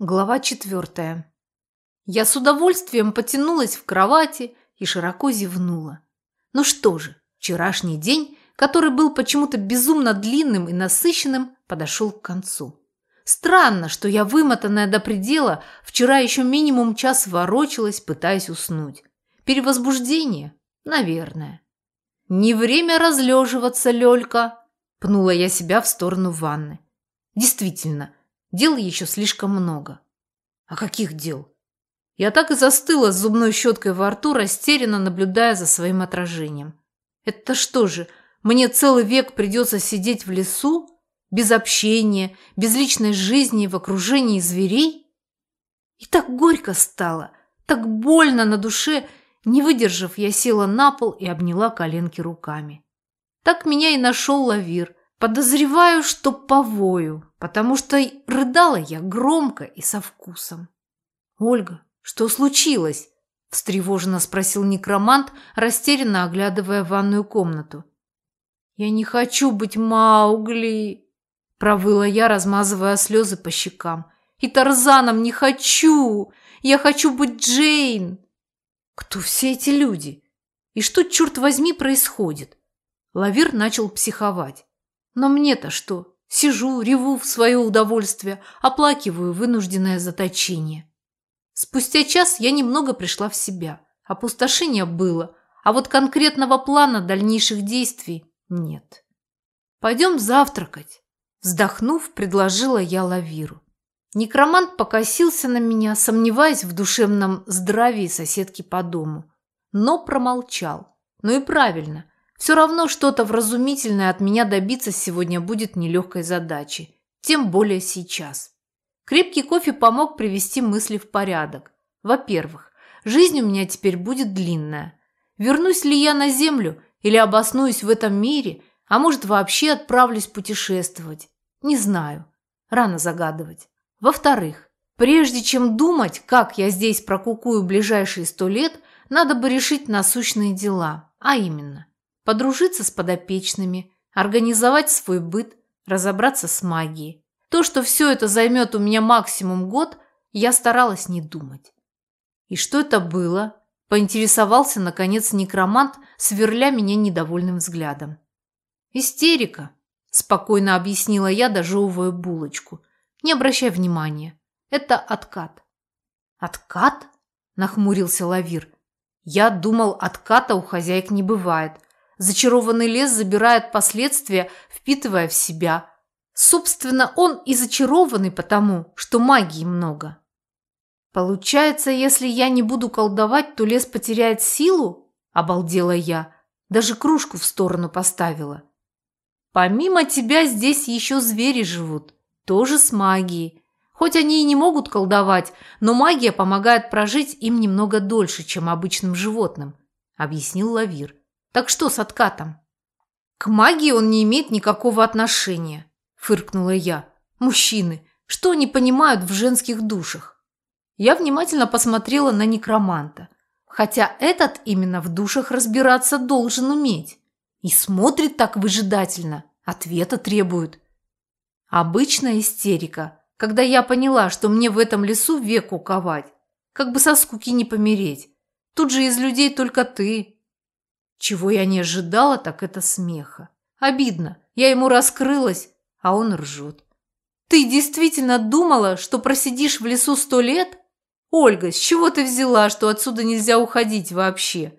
Глава четвертая. Я с удовольствием потянулась в кровати и широко зевнула. Ну что же, вчерашний день, который был почему-то безумно длинным и насыщенным, подошел к концу. Странно, что я, вымотанная до предела, вчера еще минимум час ворочалась, пытаясь уснуть. Перевозбуждение? Наверное. «Не время разлеживаться, Лёлька!» – пнула я себя в сторону ванны. Действительно, Дел еще слишком много. А каких дел? Я так и застыла с зубной щеткой во рту, растерянно наблюдая за своим отражением. Это что же, мне целый век придется сидеть в лесу, без общения, без личной жизни, в окружении зверей? И так горько стало, так больно на душе, не выдержав, я села на пол и обняла коленки руками. Так меня и нашел лавир, Подозреваю, что повою, потому что рыдала я громко и со вкусом. «Ольга, что случилось?» – встревоженно спросил некромант, растерянно оглядывая ванную комнату. «Я не хочу быть Маугли!» – провыла я, размазывая слезы по щекам. «И Тарзаном не хочу! Я хочу быть Джейн!» «Кто все эти люди? И что, черт возьми, происходит?» Лавир начал психовать. Но мне-то что? Сижу, реву в свое удовольствие, оплакиваю вынужденное заточение. Спустя час я немного пришла в себя. Опустошение было, а вот конкретного плана дальнейших действий нет. «Пойдем завтракать», – вздохнув, предложила я Лавиру. Некромант покосился на меня, сомневаясь в душевном здравии соседки по дому, но промолчал. Ну и правильно, все равно что-то вразумительное от меня добиться сегодня будет нелегкой задачей. Тем более сейчас. Крепкий кофе помог привести мысли в порядок. Во-первых, жизнь у меня теперь будет длинная. Вернусь ли я на Землю или обоснуюсь в этом мире, а может вообще отправлюсь путешествовать? Не знаю. Рано загадывать. Во-вторых, прежде чем думать, как я здесь прокукую ближайшие сто лет, надо бы решить насущные дела. А именно, подружиться с подопечными, организовать свой быт, разобраться с магией. То, что все это займет у меня максимум год, я старалась не думать. И что это было? Поинтересовался, наконец, некромант, сверля меня недовольным взглядом. «Истерика», – спокойно объяснила я, дожевывая булочку. «Не обращай внимания. Это откат». «Откат?» – нахмурился Лавир. «Я думал, отката у хозяек не бывает. Зачарованный лес забирает последствия, впитывая в себя. Собственно, он и зачарованный потому, что магии много. Получается, если я не буду колдовать, то лес потеряет силу? Обалдела я. Даже кружку в сторону поставила. Помимо тебя здесь еще звери живут. Тоже с магией. Хоть они и не могут колдовать, но магия помогает прожить им немного дольше, чем обычным животным, объяснил Лавир. Так что с откатом? К магии он не имеет никакого отношения, фыркнула я. Мужчины, что они понимают в женских душах? Я внимательно посмотрела на некроманта, хотя этот именно в душах разбираться должен уметь. И смотрит так выжидательно, ответа требует. Обычная истерика, когда я поняла, что мне в этом лесу век уковать, как бы со скуки не помереть. Тут же из людей только ты, чего я не ожидала, так это смеха. Обидно. Я ему раскрылась, а он ржет. Ты действительно думала, что просидишь в лесу сто лет? Ольга, с чего ты взяла, что отсюда нельзя уходить вообще?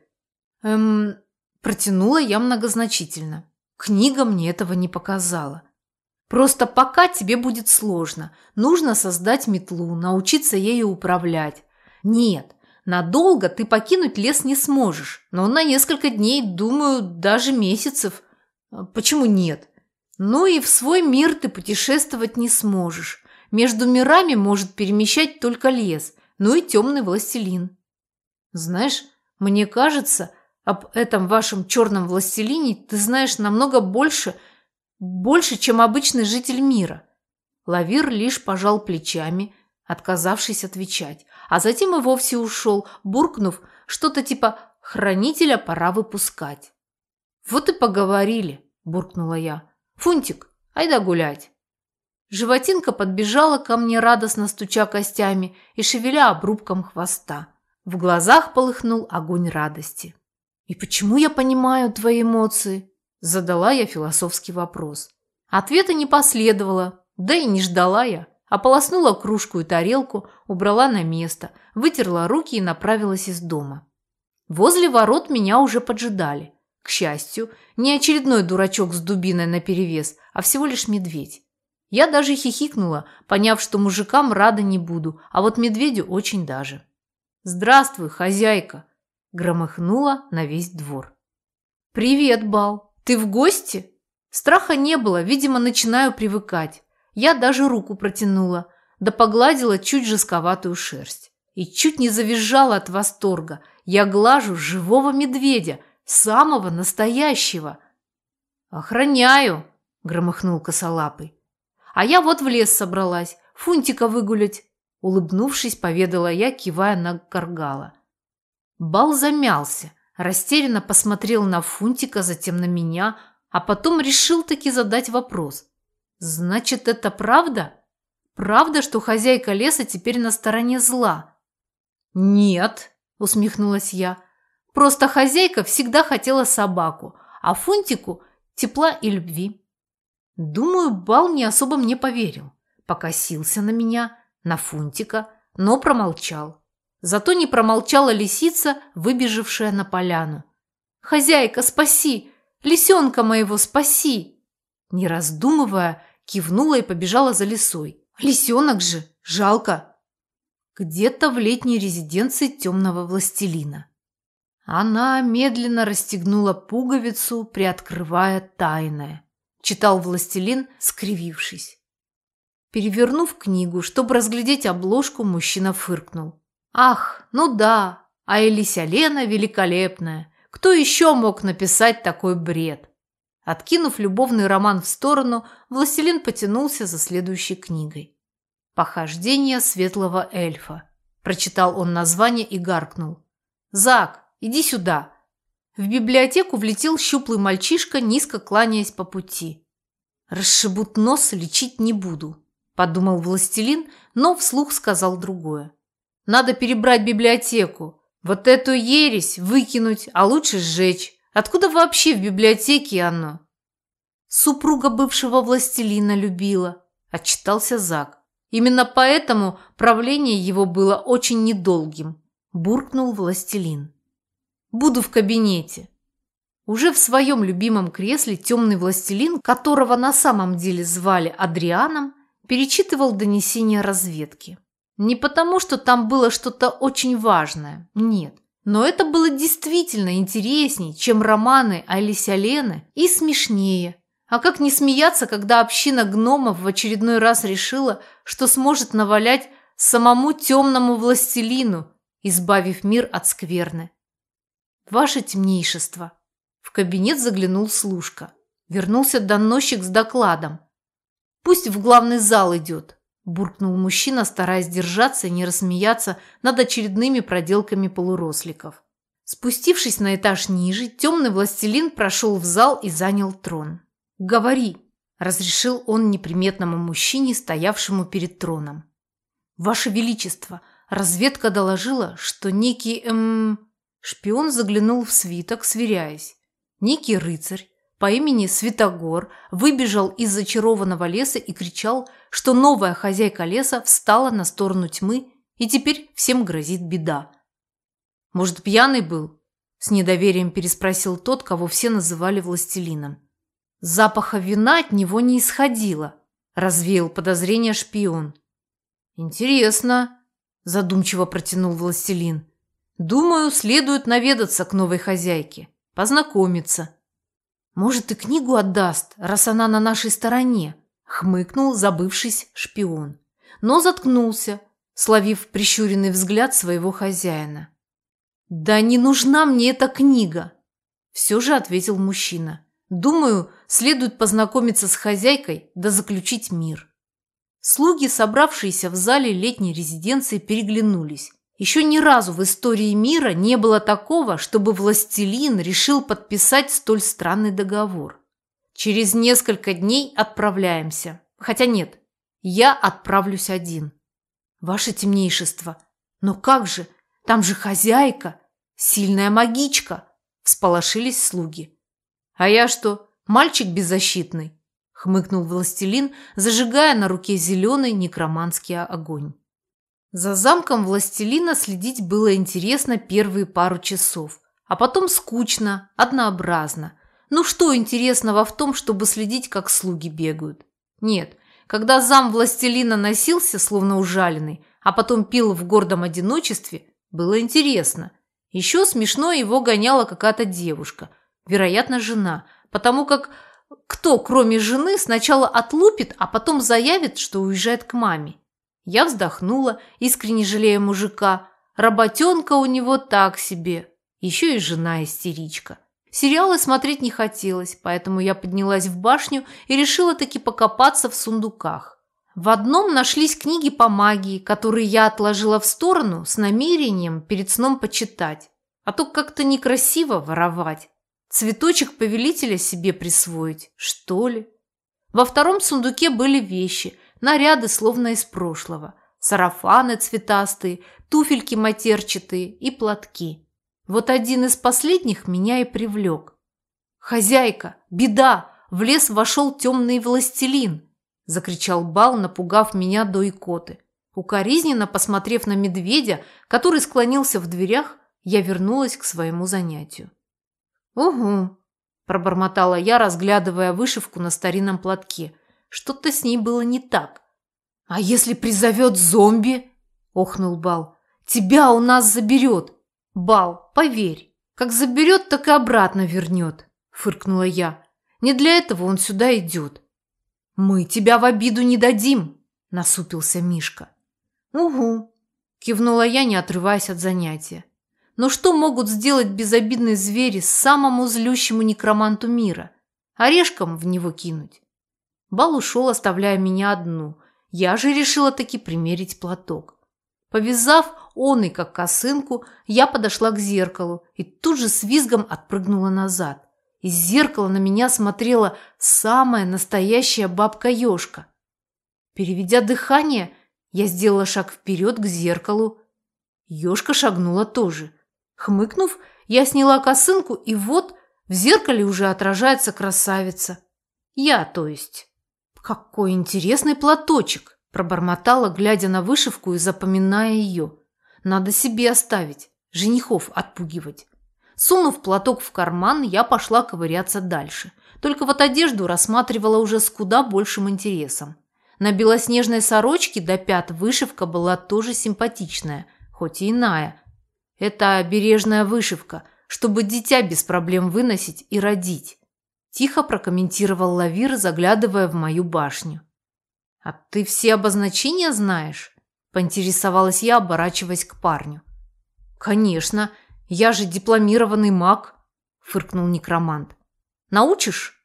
Эм, протянула я многозначительно. Книга мне этого не показала. Просто пока тебе будет сложно. Нужно создать метлу, научиться ею управлять. Нет, Надолго ты покинуть лес не сможешь, но на несколько дней, думаю, даже месяцев. А почему нет? Ну и в свой мир ты путешествовать не сможешь. Между мирами может перемещать только лес, ну и темный властелин. Знаешь, мне кажется, об этом вашем черном властелине ты знаешь намного больше, больше, чем обычный житель мира. Лавир лишь пожал плечами, отказавшись отвечать а затем и вовсе ушел, буркнув что-то типа «хранителя пора выпускать». «Вот и поговорили», – буркнула я. «Фунтик, айда гулять». Животинка подбежала ко мне, радостно стуча костями и шевеля обрубком хвоста. В глазах полыхнул огонь радости. «И почему я понимаю твои эмоции?» Задала я философский вопрос. Ответа не последовало, да и не ждала я. Ополоснула кружку и тарелку, убрала на место, вытерла руки и направилась из дома. Возле ворот меня уже поджидали. К счастью, не очередной дурачок с дубиной наперевес, а всего лишь медведь. Я даже хихикнула, поняв, что мужикам рада не буду, а вот медведю очень даже. «Здравствуй, хозяйка!» – громыхнула на весь двор. «Привет, Бал! Ты в гости?» Страха не было, видимо, начинаю привыкать. Я даже руку протянула, да погладила чуть жестковатую шерсть. И чуть не завизжала от восторга. Я глажу живого медведя, самого настоящего. «Охраняю!» – громыхнул косолапый. А я вот в лес собралась, фунтика выгулять. Улыбнувшись, поведала я, кивая на Каргала. Бал замялся, растерянно посмотрел на Фунтика, затем на меня, а потом решил таки задать вопрос. «Значит, это правда? Правда, что хозяйка леса теперь на стороне зла?» «Нет», – усмехнулась я. «Просто хозяйка всегда хотела собаку, а Фунтику – тепла и любви». Думаю, Бал не особо мне поверил. Покосился на меня, на Фунтика, но промолчал. Зато не промолчала лисица, выбежавшая на поляну. «Хозяйка, спаси! Лисенка моего спаси!» Не раздумывая, кивнула и побежала за лисой. «Лисенок же! Жалко!» Где-то в летней резиденции темного властелина. Она медленно расстегнула пуговицу, приоткрывая тайное читал властелин, скривившись. Перевернув книгу, чтобы разглядеть обложку, мужчина фыркнул. «Ах, ну да, а Элися Лена великолепная. Кто еще мог написать такой бред?» Откинув любовный роман в сторону, властелин потянулся за следующей книгой. «Похождение светлого эльфа». Прочитал он название и гаркнул. «Зак, иди сюда!» В библиотеку влетел щуплый мальчишка, низко кланяясь по пути. «Расшибут нос, лечить не буду», – подумал властелин, но вслух сказал другое. «Надо перебрать библиотеку. Вот эту ересь выкинуть, а лучше сжечь. Откуда вообще в библиотеке оно?» «Супруга бывшего властелина любила», – отчитался Зак. «Именно поэтому правление его было очень недолгим», – буркнул властелин. Буду в кабинете. Уже в своем любимом кресле темный властелин, которого на самом деле звали Адрианом, перечитывал донесения разведки. Не потому, что там было что-то очень важное, нет. Но это было действительно интереснее, чем романы Алиси Лены и смешнее. А как не смеяться, когда община гномов в очередной раз решила, что сможет навалять самому темному властелину, избавив мир от скверны. «Ваше темнейшество!» В кабинет заглянул служка. Вернулся доносчик с докладом. «Пусть в главный зал идет», – буркнул мужчина, стараясь держаться и не рассмеяться над очередными проделками полуросликов. Спустившись на этаж ниже, темный властелин прошел в зал и занял трон. «Говори», – разрешил он неприметному мужчине, стоявшему перед троном. «Ваше Величество, разведка доложила, что некий, эм...» Шпион заглянул в свиток, сверяясь. Некий рыцарь по имени Святогор выбежал из зачарованного леса и кричал, что новая хозяйка леса встала на сторону тьмы и теперь всем грозит беда. «Может, пьяный был?» – с недоверием переспросил тот, кого все называли властелином. Запаха вина от него не исходило, развеял подозрение шпион. «Интересно», – задумчиво протянул властелин. Думаю, следует наведаться к новой хозяйке, познакомиться. Может, и книгу отдаст, раз она на нашей стороне, хмыкнул забывшись шпион. Но заткнулся, словив прищуренный взгляд своего хозяина. «Да не нужна мне эта книга!» Все же ответил мужчина. «Думаю, следует познакомиться с хозяйкой да заключить мир». Слуги, собравшиеся в зале летней резиденции, переглянулись. Еще ни разу в истории мира не было такого, чтобы властелин решил подписать столь странный договор. Через несколько дней отправляемся. Хотя нет, Я отправлюсь один. Ваше темнейшество. Но как же? Там же хозяйка, сильная магичка. Всполошились слуги. А я что, мальчик беззащитный? Хмыкнул властелин, зажигая на руке зеленый некроманский огонь. За замком властелина следить было интересно первые пару часов, а потом скучно, однообразно. Ну что интересного в том, чтобы следить, как слуги бегают? Нет, когда зам властелина носился, словно ужаленный, а потом пил в гордом одиночестве, было интересно. Еще смешно его гоняла какая-то девушка, вероятно, жена, потому как кто, кроме жены, сначала отлупит, а потом заявит, что уезжает к маме. Я вздохнула, искренне жалея мужика. Работенка у него так себе. Еще и жена истеричка. Сериалы смотреть не хотелось, поэтому я поднялась в башню и решила таки покопаться в сундуках. В одном нашлись книги по магии, которые я отложила в сторону с намерением перед сном почитать. А то как-то некрасиво воровать. Цветочек повелителя себе присвоить, что ли? Во втором сундуке были вещи, наряды словно из прошлого. Сарафаны цветастые, туфельки матерчатые и платки. Вот один из последних меня и привлек. «Хозяйка! Беда! В лес вошел темный властелин!» – закричал Бал, напугав меня до икоты. Укоризненно посмотрев на медведя, который склонился в дверях, я вернулась к своему занятию. «Угу», – пробормотала я, разглядывая вышивку на старинном платке. Что-то с ней было не так. «А если призовет зомби?» – охнул Бал. «Тебя у нас заберет!» «Бал, поверь, как заберет, так и обратно вернет», – фыркнула я. «Не для этого он сюда идет». «Мы тебя в обиду не дадим», – насупился Мишка. «Угу», – кивнула я, не отрываясь от занятия. «Но что могут сделать безобидные звери самому злющему некроманту мира? Орешком в него кинуть?» Бал ушел, оставляя меня одну. Я же решила таки примерить платок. Повязав он и как косынку, я подошла к зеркалу и тут же с визгом отпрыгнула назад. Из зеркала на меня смотрела самая настоящая бабка-ешка. Переведя дыхание, я сделала шаг вперед к зеркалу. Ешка шагнула тоже. Хмыкнув, я сняла косынку, и вот в зеркале уже отражается красавица. Я, то есть. Какой интересный платочек! Пробормотала, глядя на вышивку и запоминая ее. Надо себе оставить, женихов отпугивать. Сунув платок в карман, я пошла ковыряться дальше. Только вот одежду рассматривала уже с куда большим интересом. На белоснежной сорочке до пят вышивка была тоже симпатичная, хоть и иная. Это обережная вышивка, чтобы дитя без проблем выносить и родить. Тихо прокомментировал Лавир, заглядывая в мою башню. «А ты все обозначения знаешь?» – поинтересовалась я, оборачиваясь к парню. «Конечно, я же дипломированный маг», – фыркнул некромант. «Научишь?»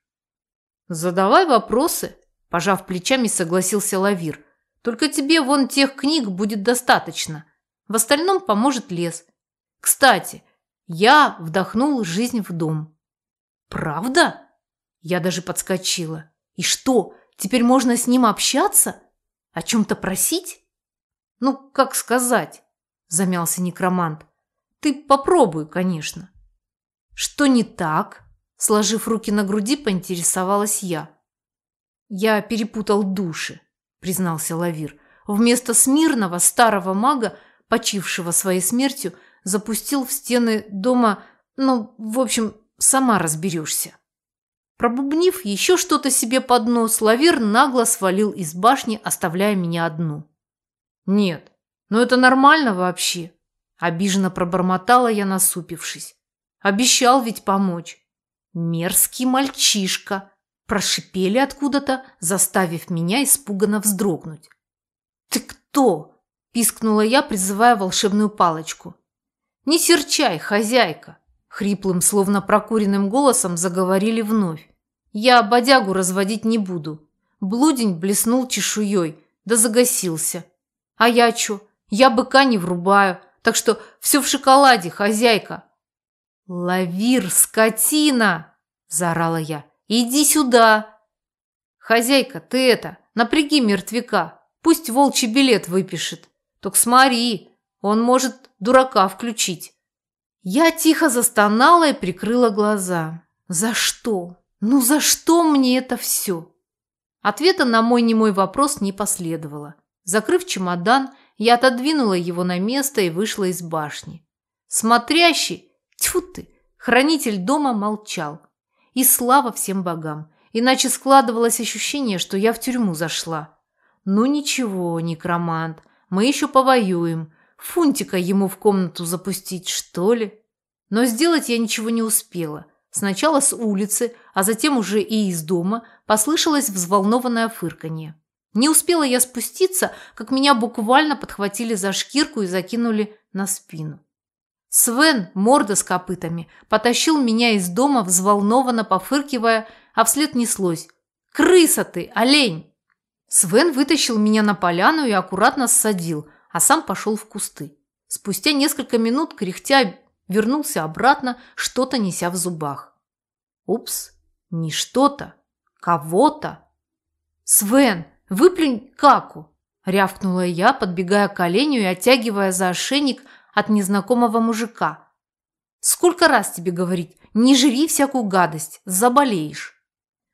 «Задавай вопросы», – пожав плечами, согласился Лавир. «Только тебе вон тех книг будет достаточно. В остальном поможет лес. Кстати, я вдохнул жизнь в дом». «Правда?» Я даже подскочила. «И что, Теперь можно с ним общаться? О чем-то просить? Ну, как сказать, замялся некромант. Ты попробуй, конечно. Что не так? Сложив руки на груди, поинтересовалась я. Я перепутал души, признался Лавир. Вместо смирного старого мага, почившего своей смертью, запустил в стены дома, ну, в общем, сама разберешься. Пробубнив еще что-то себе под нос, Лавир нагло свалил из башни, оставляя меня одну. «Нет, но это нормально вообще», – обиженно пробормотала я, насупившись. «Обещал ведь помочь». «Мерзкий мальчишка», – прошипели откуда-то, заставив меня испуганно вздрогнуть. «Ты кто?» – пискнула я, призывая волшебную палочку. «Не серчай, хозяйка!» Хриплым, словно прокуренным голосом заговорили вновь. «Я бодягу разводить не буду». Блудень блеснул чешуей, да загасился. «А я чё? Я быка не врубаю, так что все в шоколаде, хозяйка». «Лавир, скотина!» – заорала я. «Иди сюда!» «Хозяйка, ты это, напряги мертвяка, пусть волчий билет выпишет. Только смотри, он может дурака включить». Я тихо застонала и прикрыла глаза. «За что? Ну за что мне это все?» Ответа на мой немой вопрос не последовало. Закрыв чемодан, я отодвинула его на место и вышла из башни. Смотрящий, тьфу ты, хранитель дома молчал. И слава всем богам, иначе складывалось ощущение, что я в тюрьму зашла. Ну ничего, некромант, мы еще повоюем. Фунтика ему в комнату запустить, что ли? Но сделать я ничего не успела. Сначала с улицы, а затем уже и из дома послышалось взволнованное фырканье. Не успела я спуститься, как меня буквально подхватили за шкирку и закинули на спину. Свен, морда с копытами, потащил меня из дома, взволнованно пофыркивая, а вслед неслось. «Крыса ты, олень!» Свен вытащил меня на поляну и аккуратно ссадил, а сам пошел в кусты. Спустя несколько минут, кряхтя вернулся обратно, что-то неся в зубах. Упс, не что-то, кого-то. «Свен, выплюнь каку!» – рявкнула я, подбегая к оленю и оттягивая за ошейник от незнакомого мужика. «Сколько раз тебе говорить, не жри всякую гадость, заболеешь!»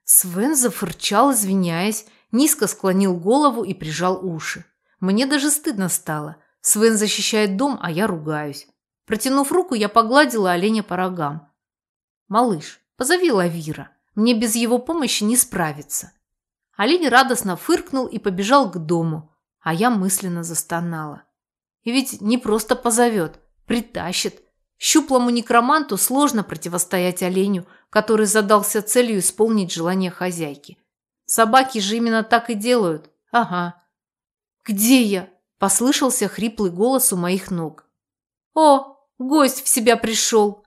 Свен зафырчал, извиняясь, низко склонил голову и прижал уши. Мне даже стыдно стало. Свен защищает дом, а я ругаюсь. Протянув руку, я погладила оленя по рогам. «Малыш, позови Лавира. Мне без его помощи не справиться». Олень радостно фыркнул и побежал к дому, а я мысленно застонала. И ведь не просто позовет, притащит. Щуплому некроманту сложно противостоять оленю, который задался целью исполнить желание хозяйки. Собаки же именно так и делают. Ага. «Где я?» – послышался хриплый голос у моих ног. «О, Гость в себя пришел.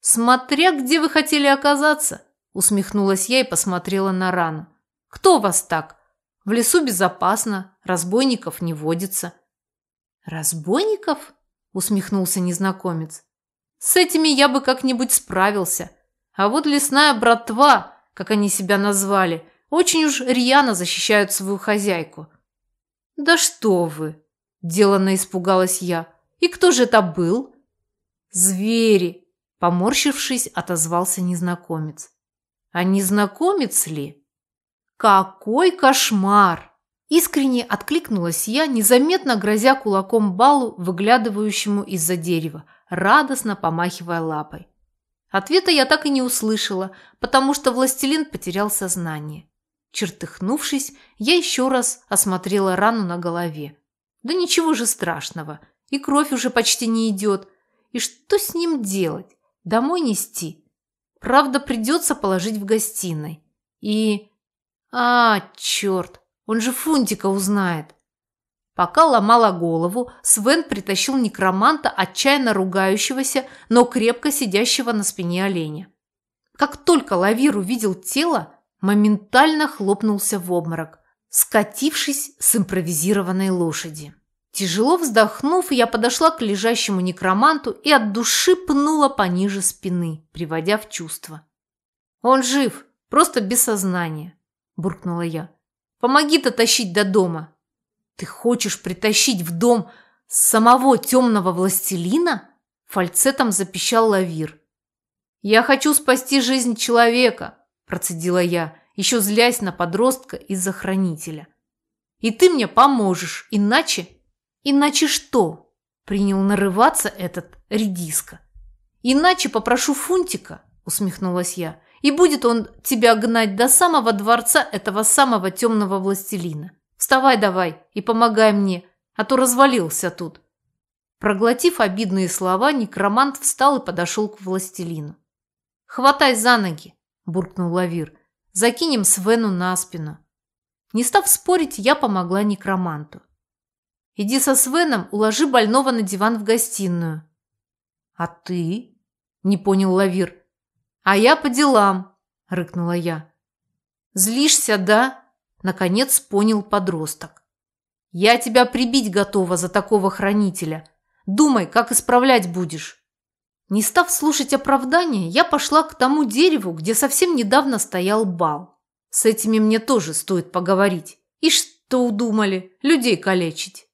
Смотря где вы хотели оказаться, усмехнулась я и посмотрела на рану. Кто вас так? В лесу безопасно, разбойников не водится. Разбойников? усмехнулся незнакомец. С этими я бы как-нибудь справился. А вот лесная братва, как они себя назвали, очень уж рьяно защищают свою хозяйку. Да что вы, деланно испугалась я. И кто же это был? «Звери!» – поморщившись, отозвался незнакомец. «А незнакомец ли?» «Какой кошмар!» Искренне откликнулась я, незаметно грозя кулаком балу, выглядывающему из-за дерева, радостно помахивая лапой. Ответа я так и не услышала, потому что властелин потерял сознание. Чертыхнувшись, я еще раз осмотрела рану на голове. Да ничего же страшного, и кровь уже почти не идет, и что с ним делать? Домой нести? Правда, придется положить в гостиной. И... А, черт, он же Фунтика узнает. Пока ломала голову, Свен притащил некроманта, отчаянно ругающегося, но крепко сидящего на спине оленя. Как только Лавир увидел тело, моментально хлопнулся в обморок, скатившись с импровизированной лошади. Тяжело вздохнув, я подошла к лежащему некроманту и от души пнула пониже спины, приводя в чувство. «Он жив, просто без сознания», – буркнула я. «Помоги-то тащить до дома». «Ты хочешь притащить в дом самого темного властелина?» – фальцетом запищал Лавир. «Я хочу спасти жизнь человека», – процедила я, еще злясь на подростка из-за хранителя. «И ты мне поможешь, иначе Иначе что? Принял нарываться этот редиска. Иначе попрошу Фунтика, усмехнулась я, и будет он тебя гнать до самого дворца этого самого темного властелина. Вставай давай и помогай мне, а то развалился тут. Проглотив обидные слова, некромант встал и подошел к властелину. «Хватай за ноги!» – буркнул Лавир. «Закинем Свену на спину». Не став спорить, я помогла некроманту. Иди со Свеном, уложи больного на диван в гостиную». «А ты?» – не понял Лавир. «А я по делам», – рыкнула я. «Злишься, да?» – наконец понял подросток. «Я тебя прибить готова за такого хранителя. Думай, как исправлять будешь». Не став слушать оправдания, я пошла к тому дереву, где совсем недавно стоял бал. С этими мне тоже стоит поговорить. И что удумали? Людей калечить.